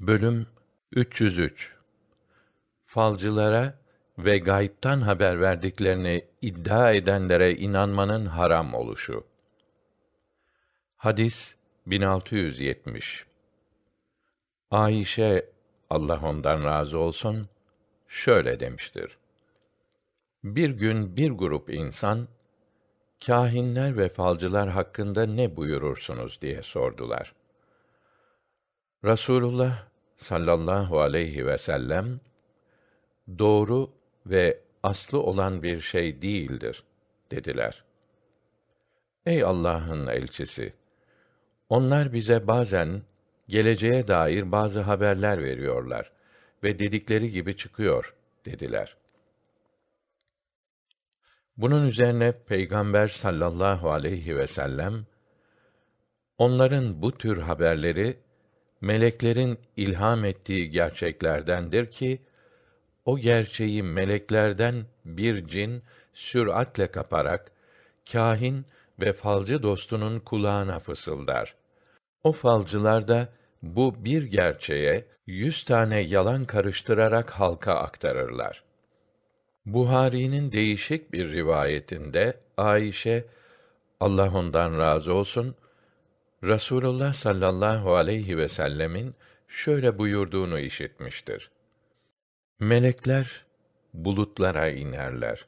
Bölüm 303 Falcılara ve gaybtan haber verdiklerini iddia edenlere inanmanın haram oluşu. Hadis 1670 Ayşe Allah ondan razı olsun şöyle demiştir. Bir gün bir grup insan kâhinler ve falcılar hakkında ne buyurursunuz diye sordular. Rasulullah sallallahu aleyhi ve sellem doğru ve aslı olan bir şey değildir dediler. Ey Allah'ın elçisi onlar bize bazen geleceğe dair bazı haberler veriyorlar ve dedikleri gibi çıkıyor dediler. Bunun üzerine Peygamber sallallahu aleyhi ve sellem onların bu tür haberleri meleklerin ilham ettiği gerçeklerdendir ki o gerçeği meleklerden bir cin süratle kaparak kâhin ve falcı dostunun kulağına fısıldar. O falcılar da bu bir gerçeğe yüz tane yalan karıştırarak halka aktarırlar. Buhari'nin değişik bir rivayetinde Ayşe Allah ondan razı olsun Rasulullah sallallahu aleyhi ve sellemin şöyle buyurduğunu işitmiştir. Melekler bulutlara inerler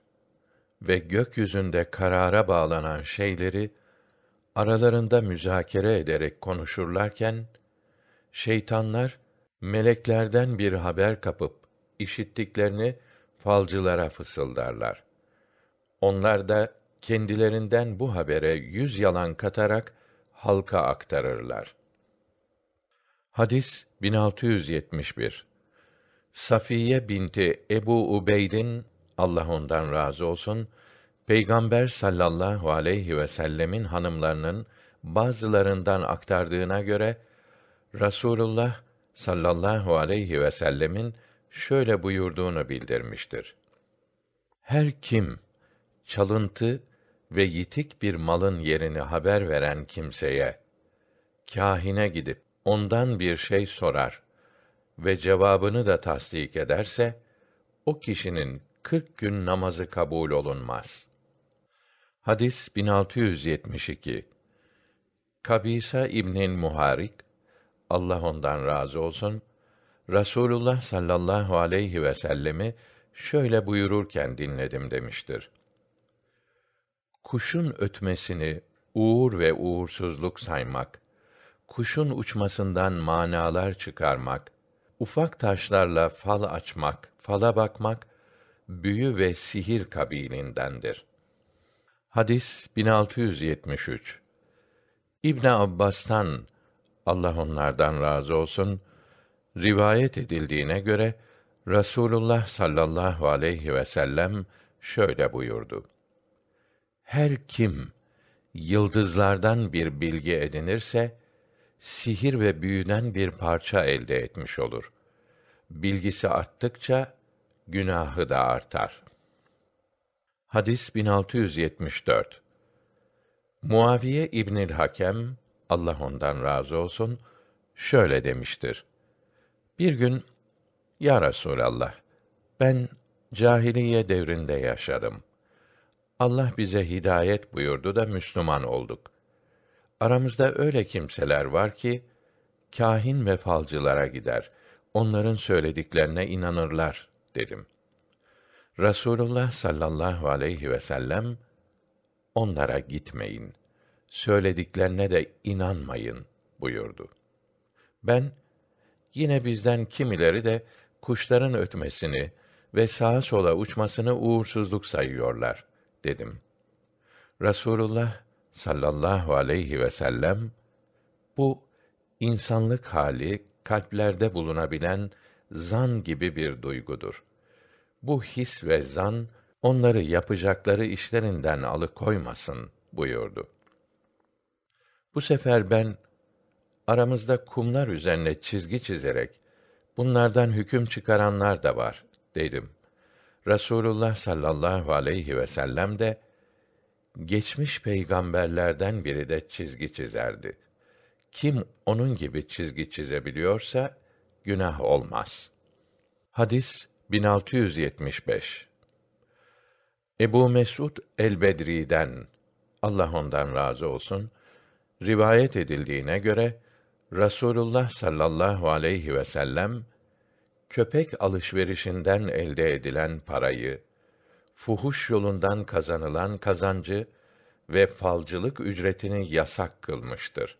ve gökyüzünde karara bağlanan şeyleri aralarında müzakere ederek konuşurlarken şeytanlar meleklerden bir haber kapıp işittiklerini falcılara fısıldarlar. Onlar da kendilerinden bu habere yüz yalan katarak halka aktarırlar. Hadis 1671. Safiye binti Ebu Ubeyd'in Allah ondan razı olsun Peygamber sallallahu aleyhi ve sellemin hanımlarının bazılarından aktardığına göre Rasulullah sallallahu aleyhi ve sellemin şöyle buyurduğunu bildirmiştir. Her kim çalıntı ve yitik bir malın yerini haber veren kimseye kahine gidip ondan bir şey sorar ve cevabını da tasdik ederse o kişinin kırk gün namazı kabul olunmaz. Hadis 1672 Kabisa İbnül Muharik Allah ondan razı olsun Rasulullah sallallahu aleyhi ve sellemi şöyle buyururken dinledim demiştir kuşun ötmesini uğur ve uğursuzluk saymak, kuşun uçmasından manalar çıkarmak, ufak taşlarla fal açmak, fala bakmak, büyü ve sihir kabilindendir. Hadis 1673 İbn Abbas'tan Allah onlardan razı olsun rivayet edildiğine göre Rasulullah sallallahu aleyhi ve sellem şöyle buyurdu her kim yıldızlardan bir bilgi edinirse sihir ve büyüden bir parça elde etmiş olur. Bilgisi arttıkça günahı da artar. Hadis 1674. Muaviye İbnül Hakem Allah ondan razı olsun şöyle demiştir. Bir gün Ya Resulallah ben cahiliye devrinde yaşadım. Allah bize hidayet buyurdu da Müslüman olduk. Aramızda öyle kimseler var ki kâhin ve falcılara gider. Onların söylediklerine inanırlar dedim. Rasulullah sallallahu aleyhi ve sellem onlara gitmeyin. Söylediklerine de inanmayın buyurdu. Ben yine bizden kimileri de kuşların ötmesini ve sağa sola uçmasını uğursuzluk sayıyorlar dedim. Rasulullah sallallahu aleyhi ve sellem bu insanlık hali kalplerde bulunabilen zan gibi bir duygudur. Bu his ve zan onları yapacakları işlerinden alıkoymasın buyurdu. Bu sefer ben aramızda kumlar üzerine çizgi çizerek bunlardan hüküm çıkaranlar da var dedim. Rasulullah sallallahu aleyhi ve sellem de geçmiş peygamberlerden biri de çizgi çizerdi. Kim onun gibi çizgi çizebiliyorsa günah olmaz. Hadis 1675. Ebu Mesud el-Bedri'den Allah ondan razı olsun rivayet edildiğine göre Rasulullah sallallahu aleyhi ve sellem köpek alışverişinden elde edilen parayı, fuhuş yolundan kazanılan kazancı ve falcılık ücretini yasak kılmıştır.